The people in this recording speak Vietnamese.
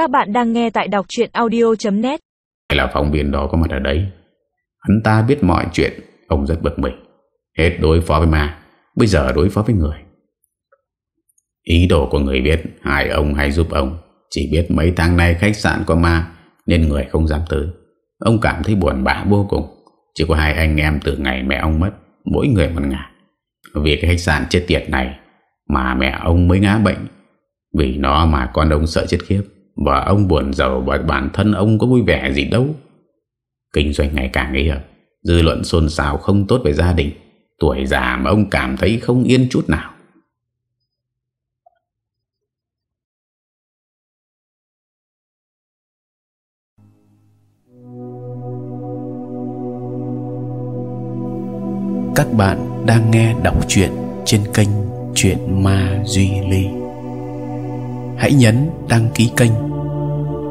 Các bạn đang nghe tại đọc chuyện audio.net Hay là phóng viên đó có mặt ở đấy? Hắn ta biết mọi chuyện, Ông rất bực mình. Hết đối phó với ma, Bây giờ đối phó với người. Ý đồ của người biết Hai ông hay giúp ông, Chỉ biết mấy tháng nay khách sạn có ma Nên người không dám tới. Ông cảm thấy buồn bã vô cùng. Chỉ có hai anh em từ ngày mẹ ông mất, Mỗi người một ngả. Vì cái khách sạn chết tiệt này Mà mẹ ông mới ngã bệnh. Vì nó mà con ông sợ chết khiếp. Và ông buồn giàu Và bản thân ông có vui vẻ gì đâu. Kinh doanh ngày càng ấy hợp Dư luận xôn xao không tốt về gia đình. Tuổi già mà ông cảm thấy không yên chút nào. Các bạn đang nghe đọc truyện trên kênh Chuyện Ma Duy Ly. Hãy nhấn đăng ký kênh